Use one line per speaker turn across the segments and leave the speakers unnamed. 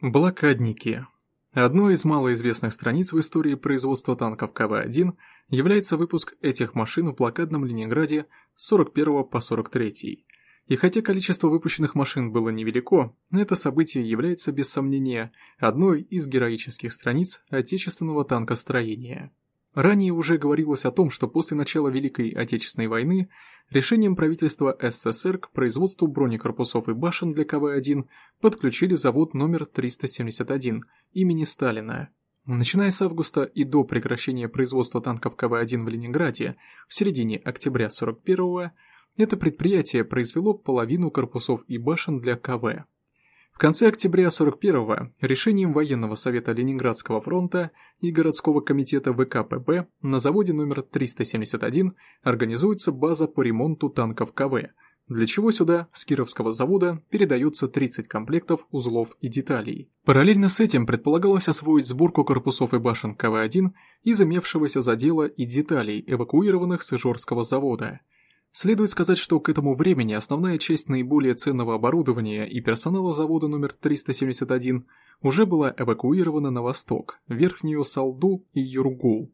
Блокадники. Одной из малоизвестных страниц в истории производства танков КВ-1 является выпуск этих машин в блокадном Ленинграде с 41 по 43. И хотя количество выпущенных машин было невелико, это событие является без сомнения одной из героических страниц отечественного танкостроения. Ранее уже говорилось о том, что после начала Великой Отечественной войны решением правительства СССР к производству бронекорпусов и башен для КВ-1 подключили завод номер 371 имени Сталина. Начиная с августа и до прекращения производства танков КВ-1 в Ленинграде в середине октября 41-го, это предприятие произвело половину корпусов и башен для КВ. В конце октября 41-го решением военного совета Ленинградского фронта и городского комитета ВКПБ на заводе номер 371 организуется база по ремонту танков КВ, для чего сюда с Кировского завода передается 30 комплектов узлов и деталей. Параллельно с этим предполагалось освоить сборку корпусов и башен КВ-1 из имевшегося задела и деталей, эвакуированных с Ижорского завода – Следует сказать, что к этому времени основная часть наиболее ценного оборудования и персонала завода номер 371 уже была эвакуирована на восток, Верхнюю Салду и Юргул.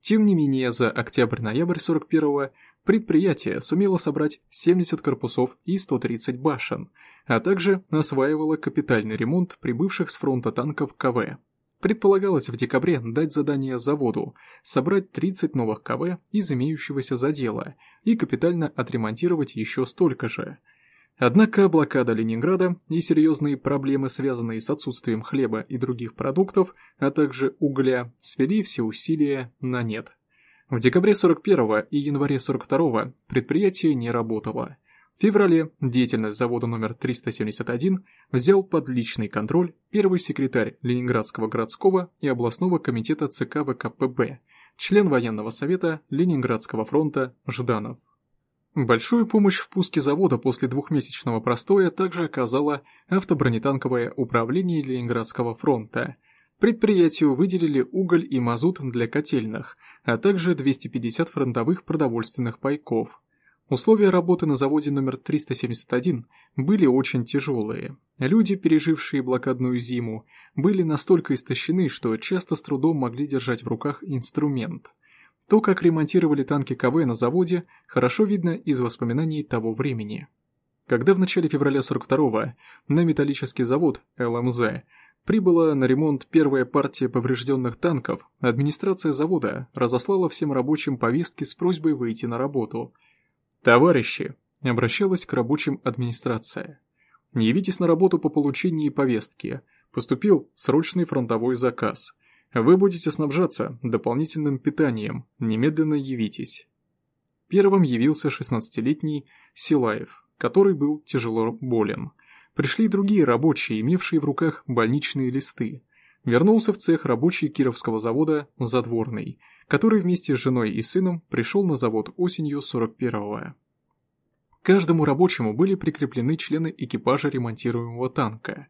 Тем не менее, за октябрь-ноябрь 41-го предприятие сумело собрать 70 корпусов и 130 башен, а также осваивало капитальный ремонт прибывших с фронта танков КВ. Предполагалось в декабре дать задание заводу собрать 30 новых КВ из имеющегося задела и капитально отремонтировать еще столько же. Однако блокада Ленинграда и серьезные проблемы, связанные с отсутствием хлеба и других продуктов, а также угля, свели все усилия на нет. В декабре 41 и январе 42 предприятие не работало. В феврале деятельность завода номер 371 взял под личный контроль первый секретарь Ленинградского городского и областного комитета ЦК ВКПБ, член военного совета Ленинградского фронта Жданов. Большую помощь в пуске завода после двухмесячного простоя также оказало автобронетанковое управление Ленинградского фронта. Предприятию выделили уголь и мазут для котельных, а также 250 фронтовых продовольственных пайков – Условия работы на заводе номер 371 были очень тяжелые. Люди, пережившие блокадную зиму, были настолько истощены, что часто с трудом могли держать в руках инструмент. То, как ремонтировали танки КВ на заводе, хорошо видно из воспоминаний того времени. Когда в начале февраля 42-го на металлический завод ЛМЗ прибыла на ремонт первая партия поврежденных танков, администрация завода разослала всем рабочим повестки с просьбой выйти на работу – «Товарищи!» – обращалась к рабочим администрация. «Не явитесь на работу по получении повестки. Поступил срочный фронтовой заказ. Вы будете снабжаться дополнительным питанием. Немедленно явитесь». Первым явился 16-летний Силаев, который был тяжело болен. Пришли другие рабочие, имевшие в руках больничные листы. Вернулся в цех рабочий Кировского завода «Задворный», который вместе с женой и сыном пришел на завод осенью 41-го. Каждому рабочему были прикреплены члены экипажа ремонтируемого танка.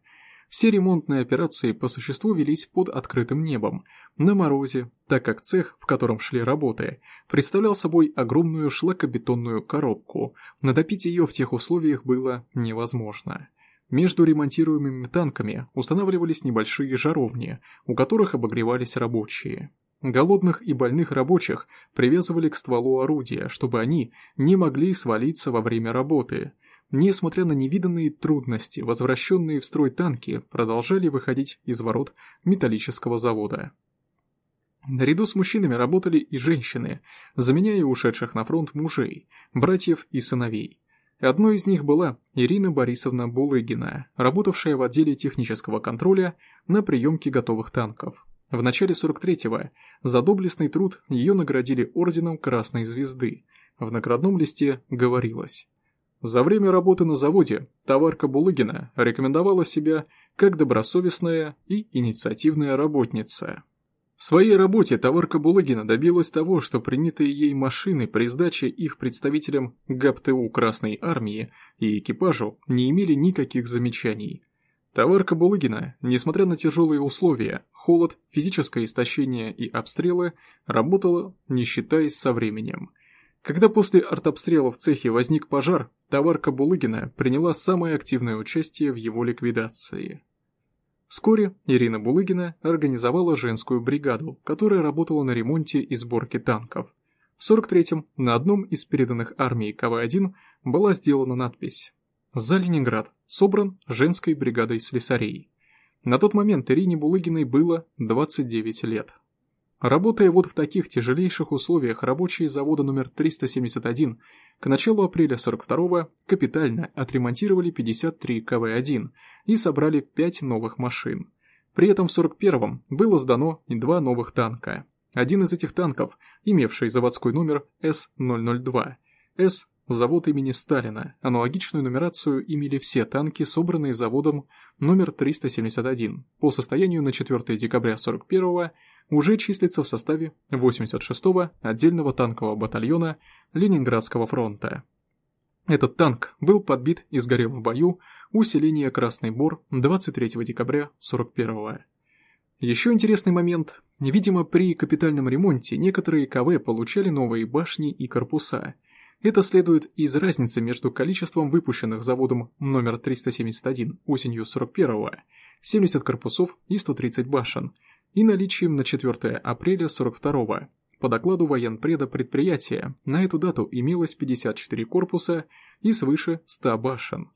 Все ремонтные операции по существу велись под открытым небом, на морозе, так как цех, в котором шли работы, представлял собой огромную шлакобетонную коробку, натопить ее в тех условиях было невозможно. Между ремонтируемыми танками устанавливались небольшие жаровни, у которых обогревались рабочие. Голодных и больных рабочих привязывали к стволу орудия, чтобы они не могли свалиться во время работы. Несмотря на невиданные трудности, возвращенные в строй танки продолжали выходить из ворот металлического завода. Наряду с мужчинами работали и женщины, заменяя ушедших на фронт мужей, братьев и сыновей. Одной из них была Ирина Борисовна Булыгина, работавшая в отделе технического контроля на приемке готовых танков. В начале 43-го за доблестный труд ее наградили орденом Красной Звезды. В наградном листе говорилось. За время работы на заводе товарка Булыгина рекомендовала себя как добросовестная и инициативная работница. В своей работе товарка Булыгина добилась того, что принятые ей машины при сдаче их представителям ГАПТУ Красной Армии и экипажу не имели никаких замечаний – Товарка Булыгина, несмотря на тяжелые условия, холод, физическое истощение и обстрелы, работала, не считаясь со временем. Когда после артобстрела в цехе возник пожар, товарка Булыгина приняла самое активное участие в его ликвидации. Вскоре Ирина Булыгина организовала женскую бригаду, которая работала на ремонте и сборке танков. В 43-м на одном из переданных армии КВ-1 была сделана надпись «За Ленинград, собран женской бригадой слесарей». На тот момент Ирине Булыгиной было 29 лет. Работая вот в таких тяжелейших условиях, рабочие завода номер 371 к началу апреля 42-го капитально отремонтировали 53 КВ-1 и собрали 5 новых машин. При этом в 41-м было сдано два новых танка. Один из этих танков, имевший заводской номер С-002, С – завод имени Сталина, аналогичную нумерацию имели все танки, собранные заводом номер 371. По состоянию на 4 декабря 41-го уже числится в составе 86-го отдельного танкового батальона Ленинградского фронта. Этот танк был подбит и сгорел в бою у селения Красный Бор 23 декабря 41-го. Еще интересный момент. Видимо, при капитальном ремонте некоторые КВ получали новые башни и корпуса. Это следует из разницы между количеством выпущенных заводом номер 371 осенью 41-го, 70 корпусов и 130 башен, и наличием на 4 апреля 42-го. По докладу военпреда предприятия, на эту дату имелось 54 корпуса и свыше 100 башен.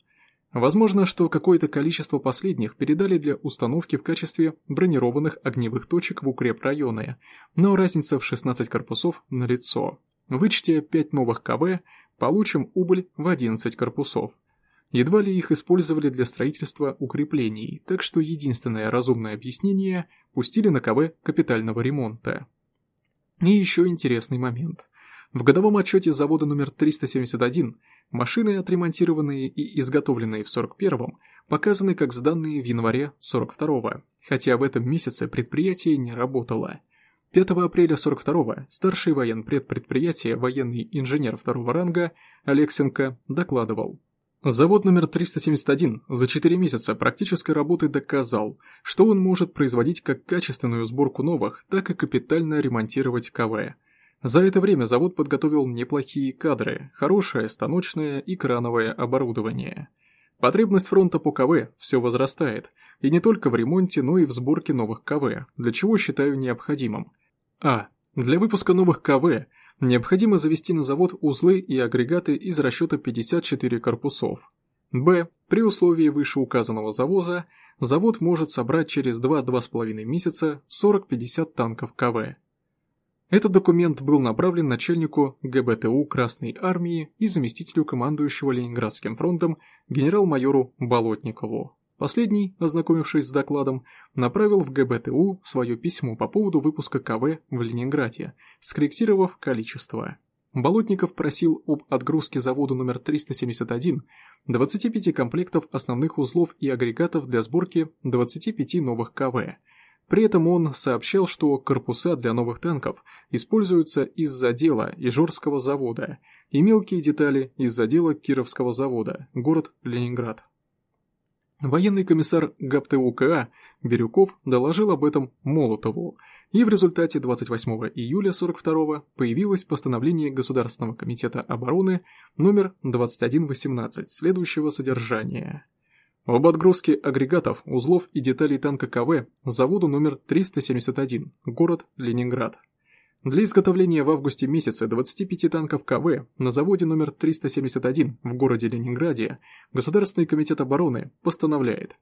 Возможно, что какое-то количество последних передали для установки в качестве бронированных огневых точек в укрепрайоны, но разница в 16 корпусов налицо. Вычтя 5 новых КВ, получим убыль в 11 корпусов. Едва ли их использовали для строительства укреплений, так что единственное разумное объяснение – пустили на КВ капитального ремонта. И еще интересный момент. В годовом отчете завода номер 371 машины, отремонтированные и изготовленные в 41-м, показаны как сданные в январе 42-го, хотя в этом месяце предприятие не работало. 5 апреля 42-го старший военпред предприятия, военный инженер второго ранга Алексенко докладывал. Завод номер 371 за 4 месяца практической работы доказал, что он может производить как качественную сборку новых, так и капитально ремонтировать КВ. За это время завод подготовил неплохие кадры, хорошее станочное и крановое оборудование. Потребность фронта по КВ все возрастает, и не только в ремонте, но и в сборке новых КВ, для чего считаю необходимым. А. Для выпуска новых КВ необходимо завести на завод узлы и агрегаты из расчета 54 корпусов. Б. При условии вышеуказанного завоза завод может собрать через 2-2,5 месяца 40-50 танков КВ. Этот документ был направлен начальнику ГБТУ Красной Армии и заместителю командующего Ленинградским фронтом генерал-майору Болотникову. Последний, ознакомившись с докладом, направил в ГБТУ свое письмо по поводу выпуска КВ в Ленинграде, скорректировав количество. Болотников просил об отгрузке заводу номер 371 25 комплектов основных узлов и агрегатов для сборки 25 новых КВ. При этом он сообщал, что корпуса для новых танков используются из задела Ижорского завода и мелкие детали из задела Кировского завода, город Ленинград. Военный комиссар ГАПТУКА Бирюков доложил об этом Молотову, и в результате 28 июля 42 появилось постановление Государственного комитета обороны номер 2118 следующего содержания. Об отгрузке агрегатов, узлов и деталей танка КВ заводу номер 371, город Ленинград. Для изготовления в августе месяце 25 танков КВ на заводе номер 371 в городе Ленинграде Государственный комитет обороны постановляет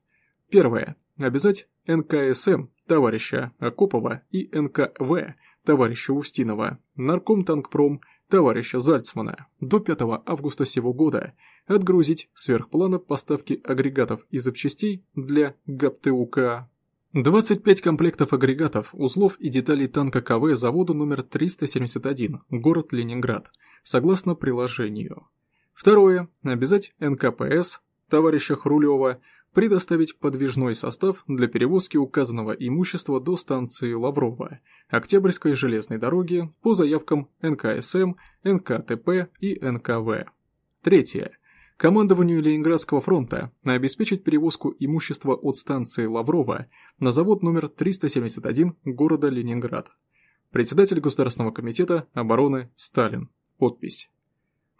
Первое. Обязать НКСМ товарища Акопова и НКВ товарища Устинова, Нарком Танкпром товарища Зальцмана до 5 августа сего года отгрузить сверхплана поставки агрегатов и запчастей для ГАПТУК 25 комплектов агрегатов, узлов и деталей танка КВ завода номер 371, город Ленинград, согласно приложению. Второе. Обязать НКПС товарища Хрулева предоставить подвижной состав для перевозки указанного имущества до станции Лаврова, Октябрьской железной дороги по заявкам НКСМ, НКТП и НКВ. Третье командованию Ленинградского фронта обеспечить перевозку имущества от станции Лаврова на завод номер 371 города Ленинград. Председатель Государственного комитета обороны Сталин. Подпись.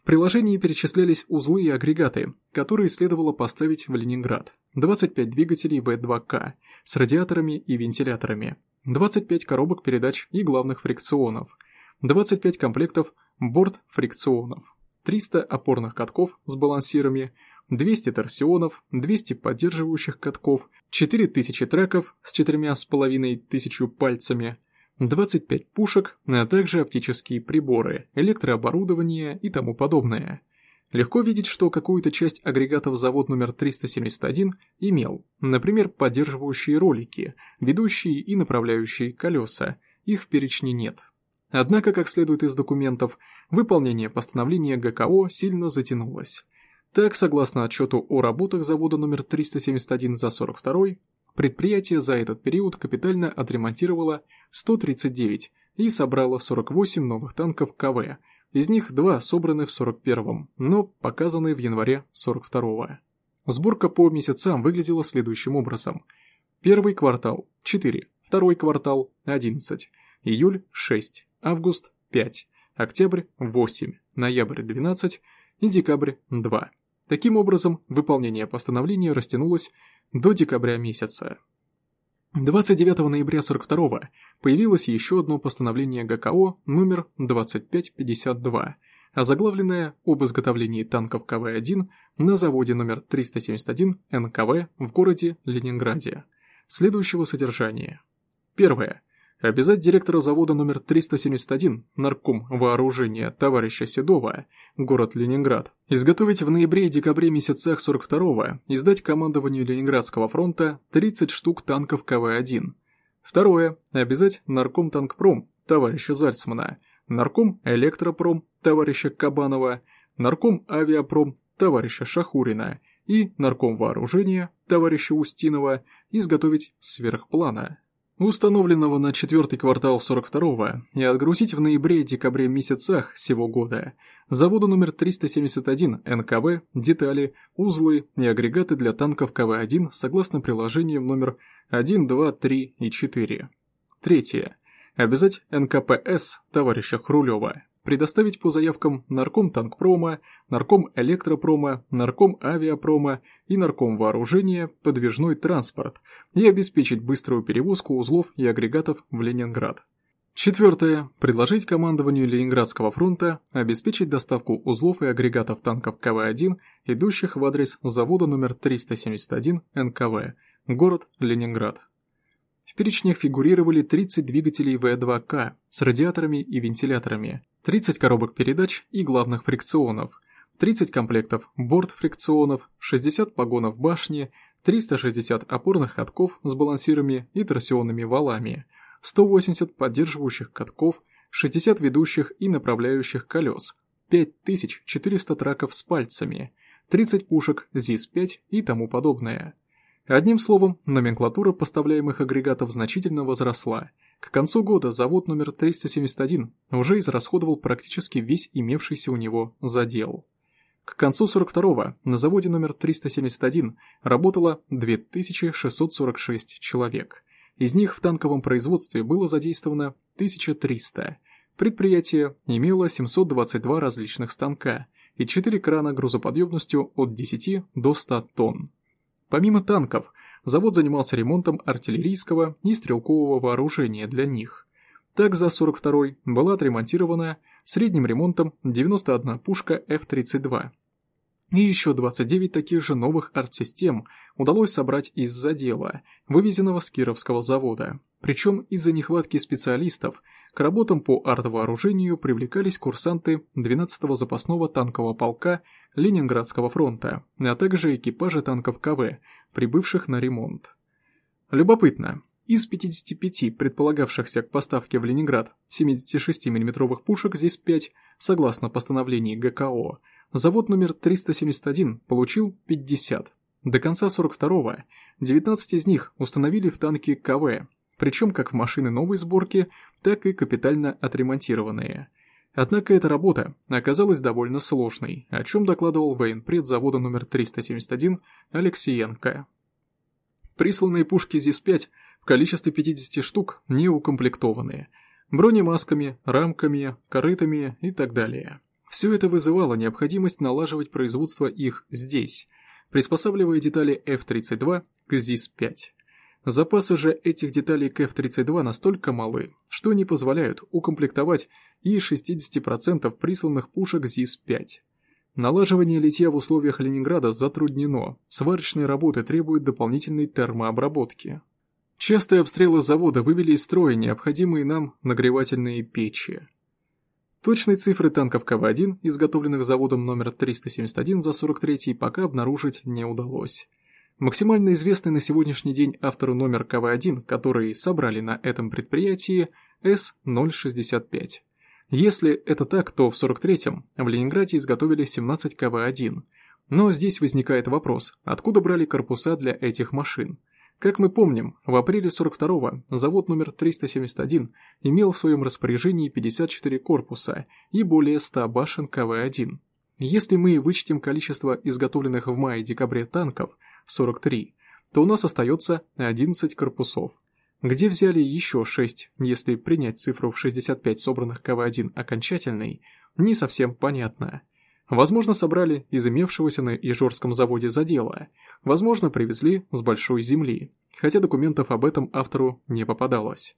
Приложении перечислялись узлы и агрегаты, которые следовало поставить в Ленинград. 25 двигателей В2К с радиаторами и вентиляторами, 25 коробок передач и главных фрикционов, 25 комплектов борт-фрикционов, 300 опорных катков с балансирами, 200 торсионов, 200 поддерживающих катков, 4000 треков с 4500 пальцами, 25 пушек, а также оптические приборы, электрооборудование и тому подобное. Легко видеть, что какую-то часть агрегатов завод номер 371 имел, например, поддерживающие ролики, ведущие и направляющие колеса, их в перечне нет. Однако, как следует из документов, выполнение постановления ГКО сильно затянулось. Так, согласно отчету о работах завода номер 371 за 42 Предприятие за этот период капитально отремонтировало 139 и собрало 48 новых танков КВ, из них два собраны в 41-м, но показаны в январе 42-го. Сборка по месяцам выглядела следующим образом. Первый квартал – 4, второй квартал – 11, июль – 6, август – 5, октябрь – 8, ноябрь – 12 и декабрь – 2. Таким образом, выполнение постановления растянулось до декабря месяца. 29 ноября 42 появилось еще одно постановление ГКО номер 2552, озаглавленное об изготовлении танков КВ-1 на заводе номер 371 НКВ в городе Ленинграде. Следующего содержания. Первое. Обязать директора завода номер 371, нарком вооружения товарища Седова, город Ленинград, изготовить в ноябре и декабре месяцах 42-го, издать командованию Ленинградского фронта 30 штук танков КВ-1. Второе. Обязать нарком танкпром товарища Зальцмана, нарком электропром товарища Кабанова, нарком авиапром товарища Шахурина и нарком вооружения товарища Устинова изготовить сверхплана установленного на четвертый квартал 42-го, и отгрузить в ноябре-декабре месяцах сего года заводу номер 371 НКВ, детали, узлы и агрегаты для танков КВ-1 согласно приложениям номер 1, 2, 3 и 4. Третье. Обязать НКПС товарища Хрулева предоставить по заявкам Нарком Танкпрома, Нарком Электропрома, Нарком Авиапрома и Нарком Вооружения подвижной транспорт и обеспечить быструю перевозку узлов и агрегатов в Ленинград. Четвертое. Предложить командованию Ленинградского фронта обеспечить доставку узлов и агрегатов танков КВ-1, идущих в адрес завода номер 371 НКВ, город Ленинград. В перечнях фигурировали 30 двигателей В2К с радиаторами и вентиляторами, 30 коробок передач и главных фрикционов, 30 комплектов борт-фрикционов, 60 погонов башни, 360 опорных катков с балансирами и торсионными валами, 180 поддерживающих катков, 60 ведущих и направляющих колес, 5400 траков с пальцами, 30 пушек ЗИС-5 и тому подобное. Одним словом, номенклатура поставляемых агрегатов значительно возросла. К концу года завод номер 371 уже израсходовал практически весь имевшийся у него задел. К концу 42-го на заводе номер 371 работало 2646 человек. Из них в танковом производстве было задействовано 1300. Предприятие имело 722 различных станка и 4 крана грузоподъемностью от 10 до 100 тонн. Помимо танков, завод занимался ремонтом артиллерийского и стрелкового вооружения для них. Так за 42-й была отремонтирована средним ремонтом 91 пушка F-32. И еще 29 таких же новых артсистем удалось собрать из задела, вывезенного с Кировского завода. Причем из-за нехватки специалистов к работам по артвооружению привлекались курсанты 12-го запасного танкового полка Ленинградского фронта, а также экипажи танков КВ, прибывших на ремонт. Любопытно, из 55 предполагавшихся к поставке в Ленинград 76 мм пушек ЗИС-5, согласно постановлению ГКО, завод номер 371 получил 50. До конца 42-го 19 из них установили в танки КВ, причем как в машины новой сборки, так и капитально отремонтированные – Однако эта работа оказалась довольно сложной, о чем докладывал военпред завода номер 371 Алексеенко. Присланные пушки ЗИС-5 в количестве 50 штук не укомплектованные, бронемасками, рамками, корытами и так далее. Все это вызывало необходимость налаживать производство их здесь, приспосабливая детали F-32 к ЗИС-5. Запасы же этих деталей к F-32 настолько малы, что не позволяют укомплектовать и 60% присланных пушек ЗИС-5. Налаживание литья в условиях Ленинграда затруднено, сварочные работы требуют дополнительной термообработки. Частые обстрелы завода вывели из строя необходимые нам нагревательные печи. Точные цифры танков КВ-1, изготовленных заводом номер 371 за 43 пока обнаружить не удалось. Максимально известный на сегодняшний день автор номер КВ-1, который собрали на этом предприятии, С-065. Если это так, то в 43-м в Ленинграде изготовили 17 КВ-1. Но здесь возникает вопрос, откуда брали корпуса для этих машин? Как мы помним, в апреле 42-го завод номер 371 имел в своем распоряжении 54 корпуса и более 100 башен КВ-1. Если мы вычтем количество изготовленных в мае-декабре танков, 43, то у нас остается 11 корпусов. Где взяли еще 6, если принять цифру в 65 собранных КВ-1 окончательной, не совсем понятно. Возможно, собрали из имевшегося на Ижорском заводе задела, возможно, привезли с большой земли, хотя документов об этом автору не попадалось.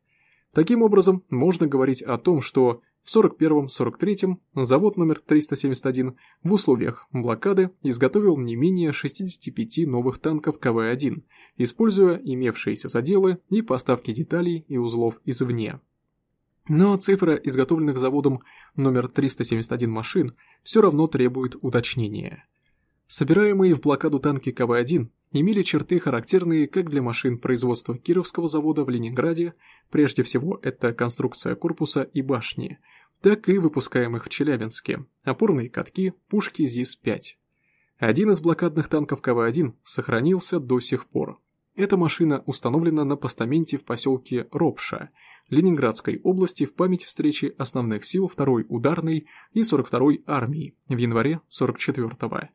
Таким образом, можно говорить о том, что в 41-43 завод номер 371 в условиях блокады изготовил не менее 65 новых танков КВ-1, используя имевшиеся заделы и поставки деталей и узлов извне. Но цифра изготовленных заводом номер 371 машин все равно требует уточнения. Собираемые в блокаду танки КВ-1 имели черты, характерные как для машин производства Кировского завода в Ленинграде, прежде всего это конструкция корпуса и башни, так и выпускаемых в Челябинске, опорные катки, пушки ЗИС-5. Один из блокадных танков КВ-1 сохранился до сих пор. Эта машина установлена на постаменте в поселке Ропша, Ленинградской области в память встречи основных сил 2-й ударной и 42-й армии в январе 44-го.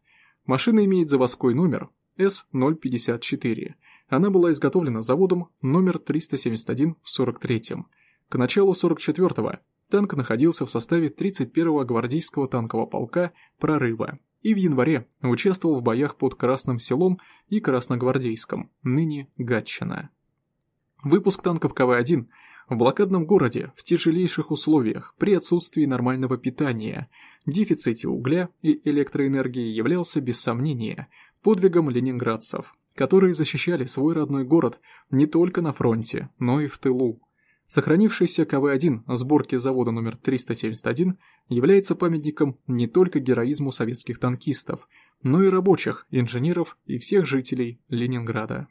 Машина имеет заводской номер С-054. Она была изготовлена заводом номер 371 в 43-м. К началу 44-го танк находился в составе 31-го гвардейского танкового полка «Прорыва» и в январе участвовал в боях под Красным селом и Красногвардейском, ныне Гатчина. Выпуск танков КВ-1 в блокадном городе в тяжелейших условиях при отсутствии нормального питания, дефиците угля и электроэнергии являлся без сомнения подвигом ленинградцев, которые защищали свой родной город не только на фронте, но и в тылу. Сохранившийся КВ-1 сборки завода номер 371 является памятником не только героизму советских танкистов, но и рабочих, инженеров и всех жителей Ленинграда.